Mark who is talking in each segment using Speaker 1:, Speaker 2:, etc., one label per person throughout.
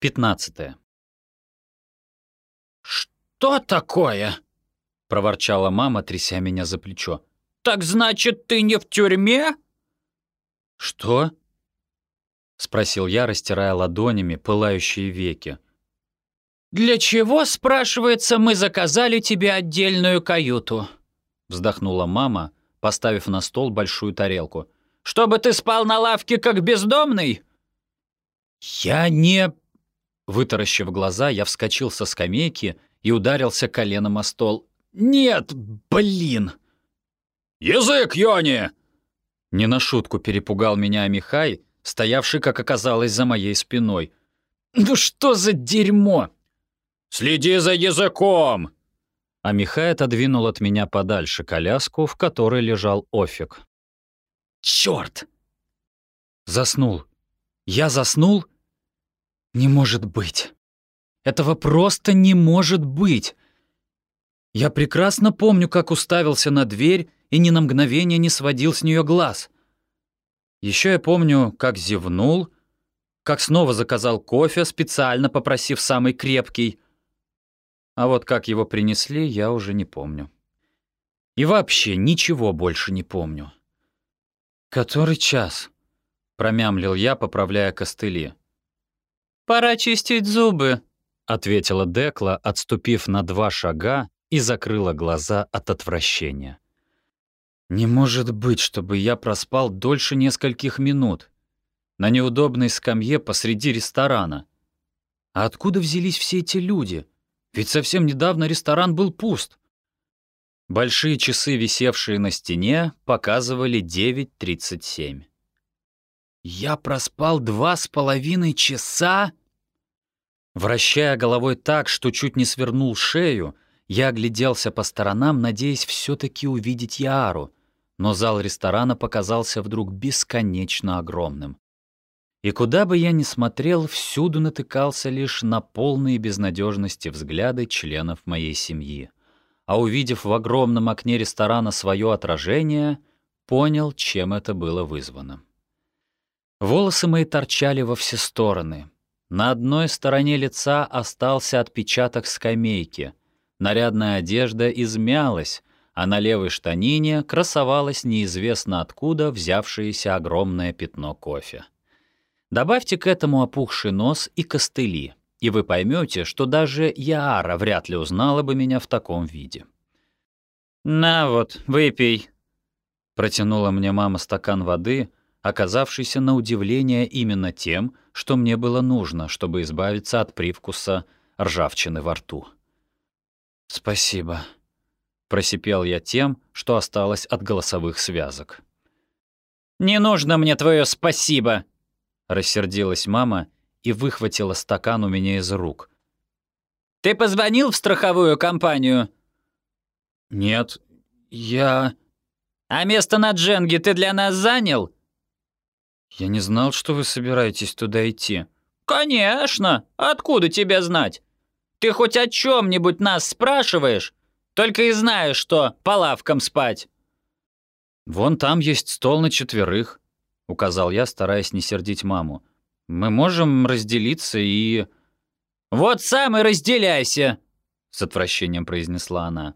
Speaker 1: 15.
Speaker 2: «Что такое?»
Speaker 1: — проворчала мама, тряся меня за плечо.
Speaker 2: «Так значит, ты не в тюрьме?»
Speaker 1: «Что?» — спросил я, растирая ладонями пылающие веки.
Speaker 2: «Для чего, спрашивается, мы заказали тебе отдельную каюту?» — вздохнула мама, поставив на стол большую тарелку. «Чтобы ты спал на лавке, как бездомный?»
Speaker 1: «Я не...» Вытаращив глаза, я вскочил со скамейки и ударился коленом о стол. «Нет, блин!»
Speaker 2: «Язык, Йони!»
Speaker 1: Не на шутку перепугал меня Михай, стоявший, как оказалось, за моей спиной. «Ну что за дерьмо!»
Speaker 2: «Следи за языком!»
Speaker 1: А Михай отодвинул от меня подальше коляску, в которой лежал Офик. «Чёрт!» Заснул. Я заснул? Не может быть. Этого просто не может быть. Я прекрасно помню, как уставился на дверь и ни на мгновение не сводил с нее глаз. Еще я помню, как зевнул, как снова заказал кофе, специально попросив самый крепкий. А вот как его принесли, я уже не помню. И вообще ничего больше не помню. «Который час?» — промямлил я, поправляя костыли.
Speaker 2: «Пора чистить зубы», —
Speaker 1: ответила Декла, отступив на два шага и закрыла глаза от отвращения. «Не может быть, чтобы я проспал дольше нескольких минут на неудобной скамье посреди ресторана. А откуда взялись все эти люди? Ведь совсем недавно ресторан был пуст». Большие часы, висевшие на стене, показывали 9.37. «Я проспал два с половиной часа?» Вращая головой так, что чуть не свернул шею, я огляделся по сторонам, надеясь все-таки увидеть Яару, но зал ресторана показался вдруг бесконечно огромным. И куда бы я ни смотрел, всюду натыкался лишь на полные безнадежности взгляды членов моей семьи. А увидев в огромном окне ресторана свое отражение, понял, чем это было вызвано. Волосы мои торчали во все стороны, на одной стороне лица остался отпечаток скамейки. Нарядная одежда измялась, а на левой штанине красовалось неизвестно откуда взявшееся огромное пятно кофе. Добавьте к этому опухший нос и костыли, и вы поймете, что даже Яара вряд ли узнала бы меня в таком виде. «На вот, выпей», — протянула мне мама стакан воды — оказавшийся на удивление именно тем, что мне было нужно, чтобы избавиться от привкуса ржавчины во рту. «Спасибо», — просипел я тем, что осталось от голосовых связок.
Speaker 2: «Не нужно мне твое спасибо!»
Speaker 1: — рассердилась мама и выхватила стакан у меня из рук.
Speaker 2: «Ты позвонил в страховую компанию?»
Speaker 1: «Нет, я...»
Speaker 2: «А место на Дженге ты для нас занял?»
Speaker 1: «Я не знал, что вы собираетесь туда идти».
Speaker 2: «Конечно! Откуда тебе знать? Ты хоть о чем-нибудь нас спрашиваешь? Только и знаешь, что по лавкам спать».
Speaker 1: «Вон там есть стол на четверых», — указал я, стараясь не сердить маму. «Мы можем разделиться и...»
Speaker 2: «Вот сам и разделяйся», — с отвращением произнесла она.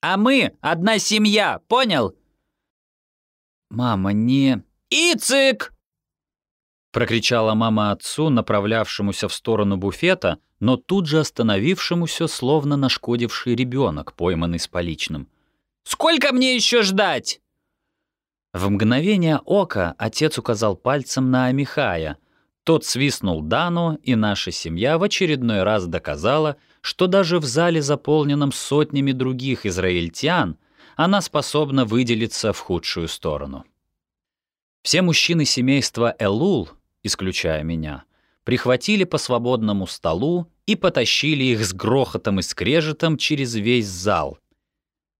Speaker 2: «А мы одна семья, понял?»
Speaker 1: «Мама, не...»
Speaker 2: «Ицик!»
Speaker 1: Прокричала мама отцу, направлявшемуся в сторону буфета, но тут же остановившемуся, словно нашкодивший ребенок, пойманный с поличным.
Speaker 2: «Сколько мне еще ждать?»
Speaker 1: В мгновение ока отец указал пальцем на Амихая. Тот свистнул Дану, и наша семья в очередной раз доказала, что даже в зале, заполненном сотнями других израильтян, она способна выделиться в худшую сторону. Все мужчины семейства Элул, исключая меня, прихватили по свободному столу и потащили их с грохотом и скрежетом через весь зал,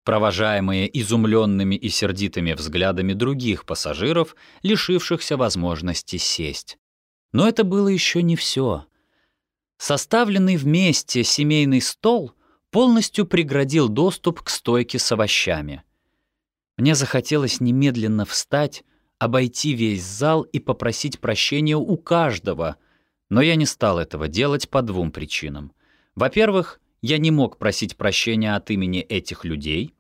Speaker 1: провожаемые изумленными и сердитыми взглядами других пассажиров, лишившихся возможности сесть. Но это было еще не все. Составленный вместе семейный стол полностью преградил доступ к стойке с овощами. Мне захотелось немедленно встать, обойти весь зал и попросить прощения у каждого, Но я не стал этого делать по двум причинам. Во-первых, я не мог просить прощения от имени этих людей,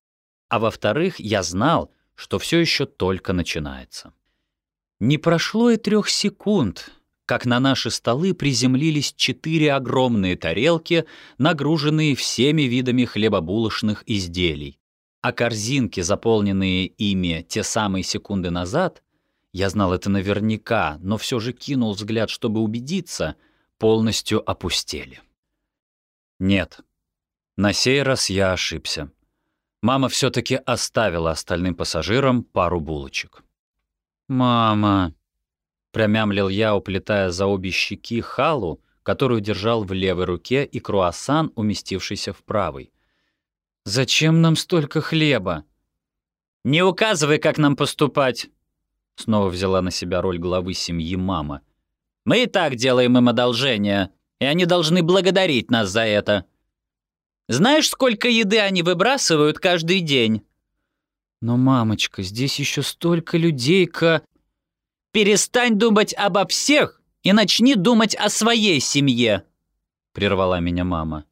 Speaker 1: а во-вторых, я знал, что все еще только начинается. Не прошло и трех секунд, как на наши столы приземлились четыре огромные тарелки, нагруженные всеми видами хлебобулочных изделий, а корзинки, заполненные ими те самые секунды назад, я знал это наверняка, но все же кинул взгляд, чтобы убедиться, полностью опустели. Нет, на сей раз я ошибся. Мама все-таки оставила остальным пассажирам пару булочек. «Мама!» — промямлил я, уплетая за обе щеки халу, которую держал в левой руке, и круассан, уместившийся в правой. «Зачем нам столько хлеба?»
Speaker 2: «Не указывай, как нам поступать!»
Speaker 1: Снова взяла на себя роль главы семьи мама.
Speaker 2: «Мы и так делаем им одолжение, и они должны благодарить нас за это. Знаешь, сколько еды они выбрасывают каждый день?»
Speaker 1: «Но, мамочка, здесь еще столько людей-ка...»
Speaker 2: «Перестань думать обо всех и начни думать о своей семье», — прервала меня мама.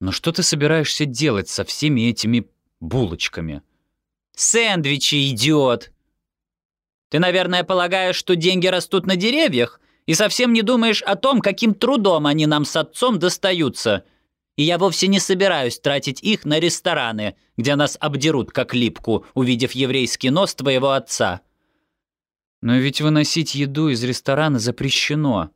Speaker 1: «Но что ты собираешься делать со всеми этими булочками?»
Speaker 2: «Сэндвичи, идиот!» «Ты, наверное, полагаешь, что деньги растут на деревьях и совсем не думаешь о том, каким трудом они нам с отцом достаются», и я вовсе не собираюсь тратить их на рестораны, где нас обдерут как липку, увидев еврейский нос твоего отца».
Speaker 1: «Но ведь выносить еду из ресторана запрещено».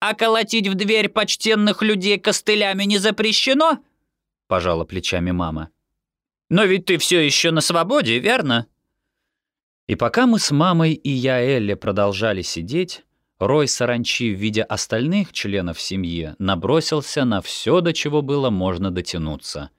Speaker 2: «А колотить в дверь почтенных людей костылями не запрещено?» — пожала плечами мама. «Но ведь ты все еще на свободе, верно?»
Speaker 1: И пока мы с мамой и я Элли продолжали сидеть, Рой саранчи в виде остальных членов семьи набросился на все, до чего было можно дотянуться,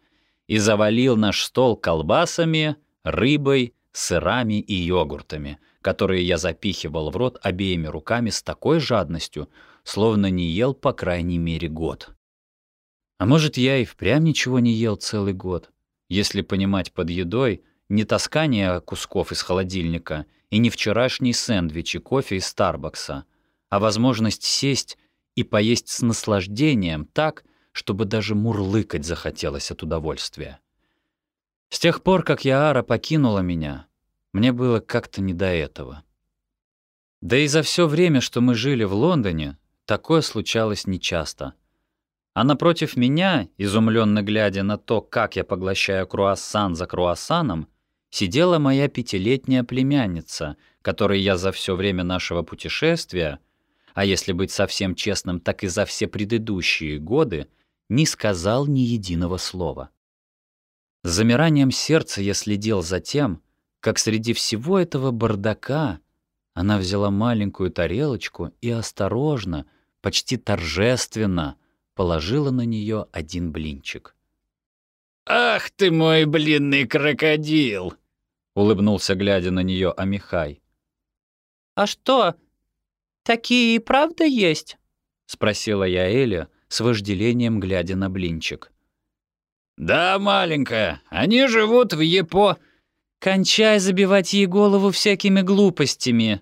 Speaker 1: и завалил наш стол колбасами, рыбой, сырами и йогуртами, которые я запихивал в рот обеими руками с такой жадностью, словно не ел по крайней мере год. А может, я и впрямь ничего не ел целый год, если понимать под едой не таскание кусков из холодильника и не вчерашний сэндвич и кофе из Старбакса — а возможность сесть и поесть с наслаждением так, чтобы даже мурлыкать захотелось от удовольствия. С тех пор, как Яара покинула меня, мне было как-то не до этого. Да и за все время, что мы жили в Лондоне, такое случалось нечасто. А напротив меня, изумленно глядя на то, как я поглощаю круассан за круассаном, сидела моя пятилетняя племянница, которой я за все время нашего путешествия а если быть совсем честным, так и за все предыдущие годы, не сказал ни единого слова. С замиранием сердца я следил за тем, как среди всего этого бардака она взяла маленькую тарелочку и осторожно, почти торжественно положила на нее один блинчик.
Speaker 2: «Ах ты мой блинный крокодил!» — улыбнулся, глядя на нее Амихай. «А что, «Такие и правда есть?» — спросила я Эля с вожделением, глядя на блинчик.
Speaker 3: «Да, маленькая, они живут в Япо...»
Speaker 2: «Кончай забивать ей голову всякими глупостями!»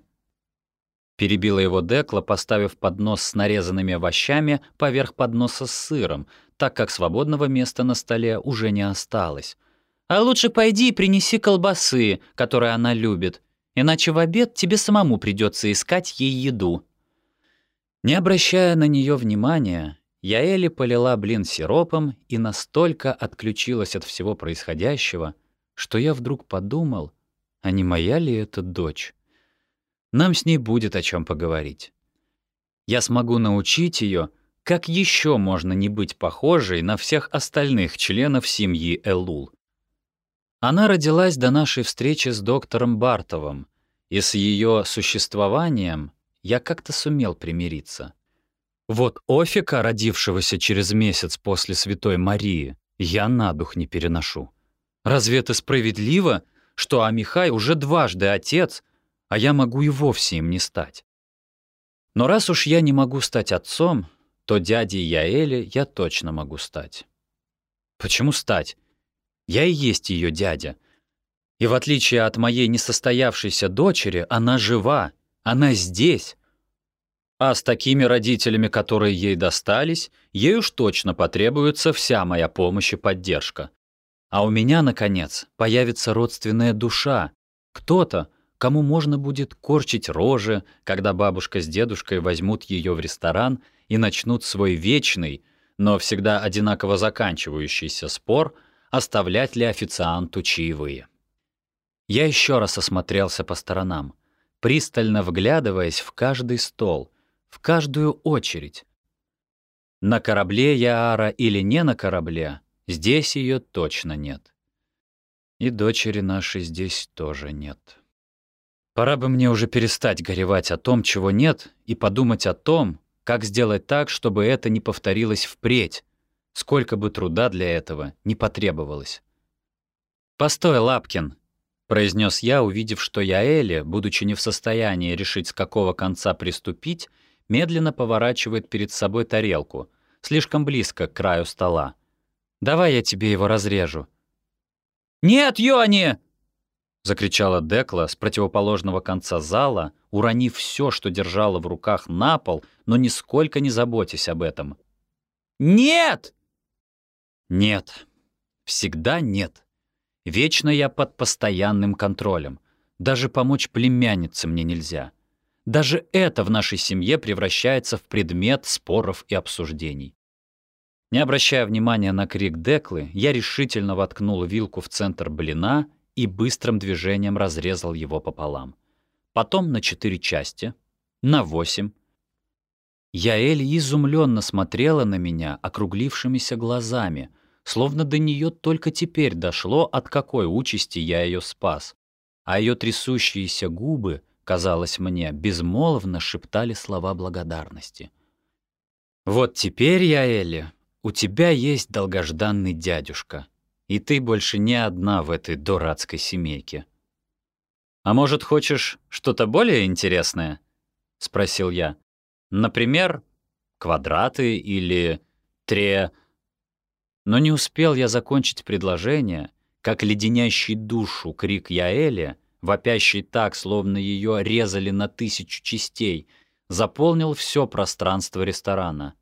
Speaker 1: Перебила его Декла, поставив поднос с нарезанными овощами поверх подноса с сыром, так как свободного места на столе уже не осталось.
Speaker 2: «А лучше пойди и принеси колбасы, которые она любит иначе в обед тебе самому придется искать ей еду».
Speaker 1: Не обращая на нее внимания, я Элли полила блин сиропом и настолько отключилась от всего происходящего, что я вдруг подумал, а не моя ли это дочь? Нам с ней будет о чем поговорить. Я смогу научить ее, как еще можно не быть похожей на всех остальных членов семьи Элул. Она родилась до нашей встречи с доктором Бартовым, и с ее существованием я как-то сумел примириться. Вот Офика, родившегося через месяц после Святой Марии, я на дух не переношу. Разве это справедливо, что Амихай уже дважды отец, а я могу и вовсе им не стать? Но раз уж я не могу стать отцом, то дядей Яэли я точно могу стать. Почему стать? Я и есть ее дядя. И в отличие от моей несостоявшейся дочери, она жива, она здесь. А с такими родителями, которые ей достались, ей уж точно потребуется вся моя помощь и поддержка. А у меня, наконец, появится родственная душа. Кто-то, кому можно будет корчить рожи, когда бабушка с дедушкой возьмут ее в ресторан и начнут свой вечный, но всегда одинаково заканчивающийся спор, оставлять ли официанту чаевые. Я еще раз осмотрелся по сторонам, пристально вглядываясь в каждый стол, в каждую очередь. На корабле Яара или не на корабле, здесь ее точно нет. И дочери нашей здесь тоже нет. Пора бы мне уже перестать горевать о том, чего нет, и подумать о том, как сделать так, чтобы это не повторилось впредь, сколько бы труда для этого не потребовалось. «Постой, Лапкин!» — произнес я, увидев, что я Элли, будучи не в состоянии решить, с какого конца приступить, медленно поворачивает перед собой тарелку, слишком близко к краю стола. «Давай я тебе его разрежу».
Speaker 2: «Нет, Йони!»
Speaker 1: — закричала Декла с противоположного конца зала, уронив все, что держала в руках, на пол, но нисколько не заботясь об этом.
Speaker 2: «Нет!»
Speaker 1: «Нет. Всегда нет». Вечно я под постоянным контролем. Даже помочь племяннице мне нельзя. Даже это в нашей семье превращается в предмет споров и обсуждений. Не обращая внимания на крик Деклы, я решительно воткнул вилку в центр блина и быстрым движением разрезал его пополам. Потом на четыре части, на восемь. Яэль изумленно смотрела на меня округлившимися глазами — словно до нее только теперь дошло, от какой участи я ее спас. А ее трясущиеся губы, казалось мне, безмолвно шептали слова благодарности. «Вот теперь, я Элли, у тебя есть долгожданный дядюшка, и ты больше не одна в этой дурацкой семейке». «А может, хочешь что-то более интересное?» — спросил я. «Например, квадраты или тре...» Но не успел я закончить предложение, как леденящий душу крик Яэли, вопящий так, словно ее резали на тысячу частей, заполнил все пространство ресторана.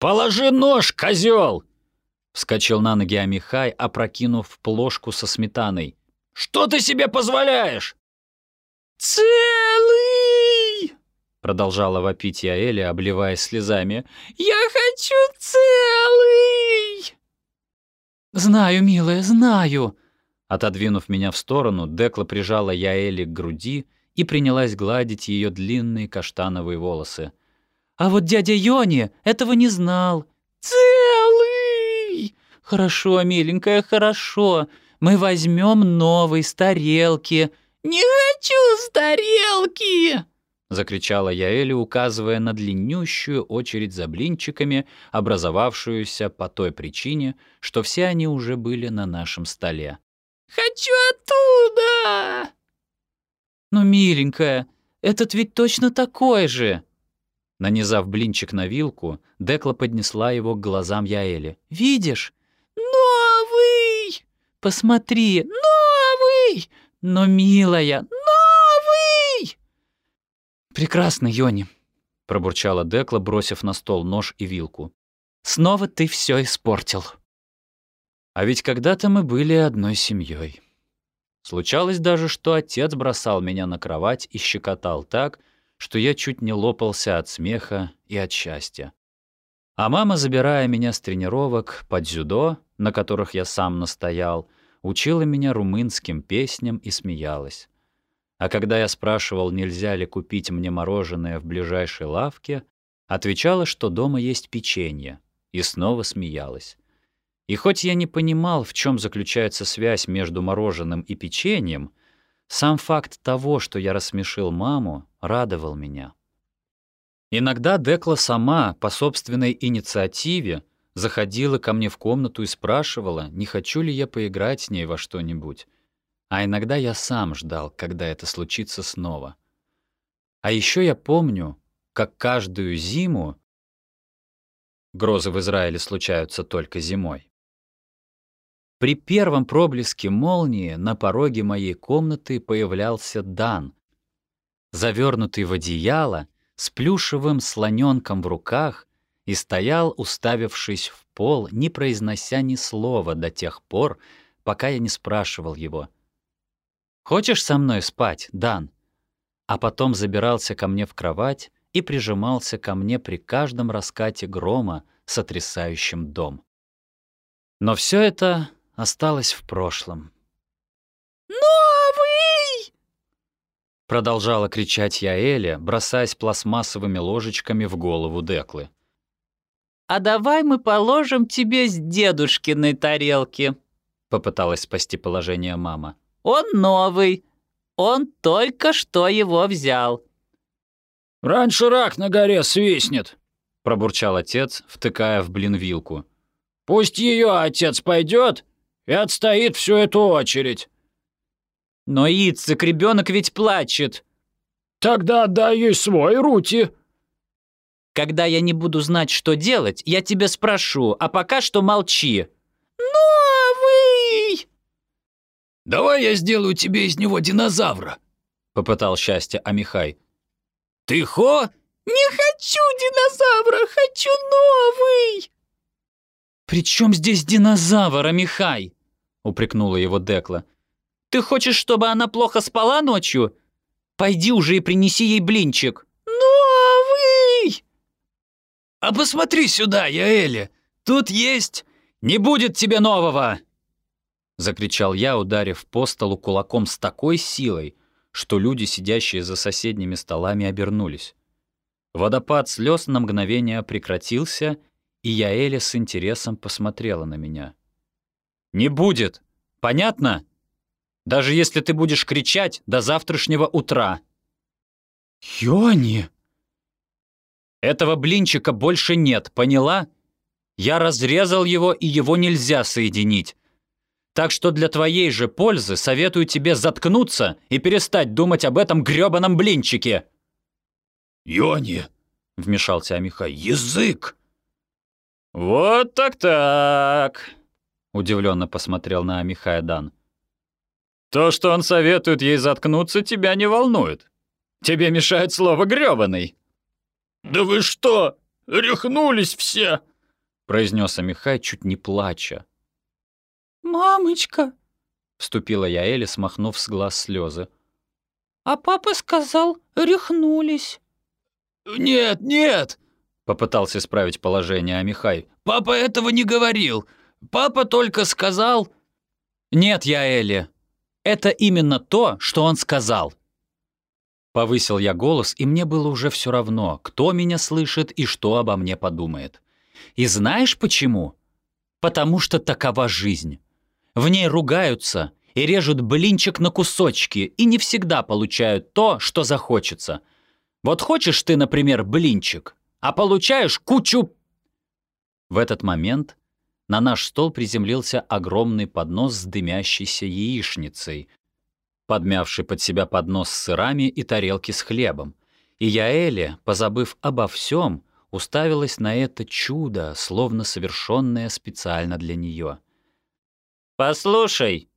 Speaker 2: «Положи нож, козел!»
Speaker 1: Вскочил на ноги Амихай, опрокинув плошку со сметаной.
Speaker 2: «Что ты себе позволяешь?»
Speaker 4: «Целый!»
Speaker 1: Продолжала вопить Яэли, обливаясь слезами.
Speaker 4: «Я хочу целый!»
Speaker 1: «Знаю, милая, знаю!» Отодвинув меня в сторону, Декла прижала Яэли к груди и принялась гладить ее длинные каштановые волосы. «А вот дядя Йони этого не знал!»
Speaker 4: «Целый!»
Speaker 1: «Хорошо, миленькая, хорошо. Мы возьмем новый с тарелки».
Speaker 4: «Не хочу с тарелки!»
Speaker 1: — закричала Яэли, указывая на длиннющую очередь за блинчиками, образовавшуюся по той причине, что все они уже были на нашем столе.
Speaker 4: «Хочу оттуда!»
Speaker 1: «Ну, миленькая, этот ведь точно такой же!» Нанизав блинчик на вилку, Декла поднесла его к глазам Яэли. «Видишь?»
Speaker 4: «Новый!»
Speaker 1: «Посмотри!»
Speaker 4: «Новый!»
Speaker 1: «Но, милая, «Прекрасно, Йони», — пробурчала Декла, бросив на стол нож и вилку. «Снова ты все испортил». А ведь когда-то мы были одной семьей. Случалось даже, что отец бросал меня на кровать и щекотал так, что я чуть не лопался от смеха и от счастья. А мама, забирая меня с тренировок под дзюдо, на которых я сам настоял, учила меня румынским песням и смеялась. А когда я спрашивал, нельзя ли купить мне мороженое в ближайшей лавке, отвечала, что дома есть печенье, и снова смеялась. И хоть я не понимал, в чем заключается связь между мороженым и печеньем, сам факт того, что я рассмешил маму, радовал меня. Иногда Декла сама, по собственной инициативе, заходила ко мне в комнату и спрашивала, не хочу ли я поиграть с ней во что-нибудь. А иногда я сам ждал, когда это случится снова. А еще я помню, как каждую зиму грозы в Израиле случаются только зимой. При первом проблеске молнии на пороге моей комнаты появлялся Дан, завернутый в одеяло, с плюшевым слоненком в руках и стоял, уставившись в пол, не произнося ни слова до тех пор, пока я не спрашивал его. «Хочешь со мной спать, Дан?» А потом забирался ко мне в кровать и прижимался ко мне при каждом раскате грома, сотрясающем дом. Но все это осталось в прошлом.
Speaker 4: «Новый!»
Speaker 1: Продолжала кричать я Эля, бросаясь пластмассовыми ложечками в голову Деклы.
Speaker 2: «А давай мы положим тебе с дедушкиной тарелки», — попыталась спасти положение мама. «Он новый. Он только что его взял».
Speaker 3: «Раньше рак на горе свистнет», —
Speaker 1: пробурчал отец, втыкая в блин вилку.
Speaker 3: «Пусть ее отец пойдет и отстоит всю эту очередь».
Speaker 2: «Но, Ицик, ребенок ведь плачет».
Speaker 3: «Тогда отдай ей свой, Рути».
Speaker 2: «Когда я не буду знать, что делать, я тебя спрошу, а пока что молчи».
Speaker 4: «Новый!»
Speaker 3: «Давай я сделаю тебе из него динозавра», —
Speaker 1: попытал счастье Амихай.
Speaker 3: «Ты хо?»
Speaker 4: «Не хочу динозавра, хочу новый!»
Speaker 2: «При чем здесь динозавр, Амихай?» — упрекнула его Декла. «Ты хочешь, чтобы она плохо спала ночью? Пойди уже и принеси ей блинчик».
Speaker 4: «Новый!»
Speaker 3: «А посмотри сюда, Яэля, тут есть...»
Speaker 1: «Не будет тебе нового!» Закричал я, ударив по столу кулаком с такой силой, что люди, сидящие за соседними столами, обернулись. Водопад слез на мгновение прекратился, и Яэля с интересом посмотрела на меня. «Не будет! Понятно? Даже если ты будешь кричать до завтрашнего утра!»
Speaker 2: «Йони!»
Speaker 1: «Этого блинчика больше нет, поняла? Я разрезал его, и его нельзя соединить. Так что для твоей же пользы советую тебе заткнуться и перестать думать об этом грёбаном блинчике!»
Speaker 3: «Йони!» — вмешался Амихай. «Язык!»
Speaker 1: «Вот так-так!» — удивленно посмотрел на Амихая Дан. «То, что он советует ей заткнуться, тебя не волнует. Тебе мешает слово грёбаный».
Speaker 3: «Да вы что, рехнулись все?»
Speaker 1: — произнес Амихай, чуть не плача.
Speaker 4: «Мамочка!»
Speaker 1: — вступила я Элли, смахнув с глаз слезы.
Speaker 4: «А папа сказал, рехнулись».
Speaker 3: «Нет, нет!»
Speaker 1: — попытался исправить положение Амихай.
Speaker 3: «Папа этого не говорил. Папа только сказал...»
Speaker 1: «Нет, я Элли. Это именно то, что он сказал». Повысил я голос, и мне было уже все равно, кто меня слышит и что обо мне подумает. И знаешь почему? Потому что такова жизнь. В ней ругаются и режут блинчик на кусочки, и не всегда получают то, что захочется. Вот хочешь ты, например, блинчик, а получаешь кучу... В этот момент на наш стол приземлился огромный поднос с дымящейся яичницей, подмявший под себя поднос с сырами и тарелки с хлебом. И Яэли, позабыв обо всем, уставилась на это чудо, словно совершенное специально для нее. «Послушай!»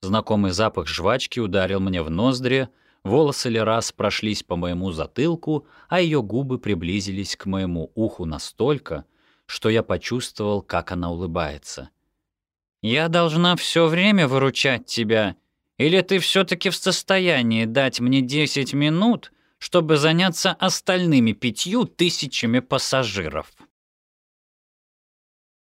Speaker 1: Знакомый запах жвачки ударил мне в ноздри, волосы Лерас прошлись по моему затылку, а ее губы приблизились к моему уху настолько, что я почувствовал, как она улыбается. «Я должна все время выручать тебя, или ты все-таки в состоянии дать мне 10 минут, чтобы заняться остальными пятью тысячами пассажиров?»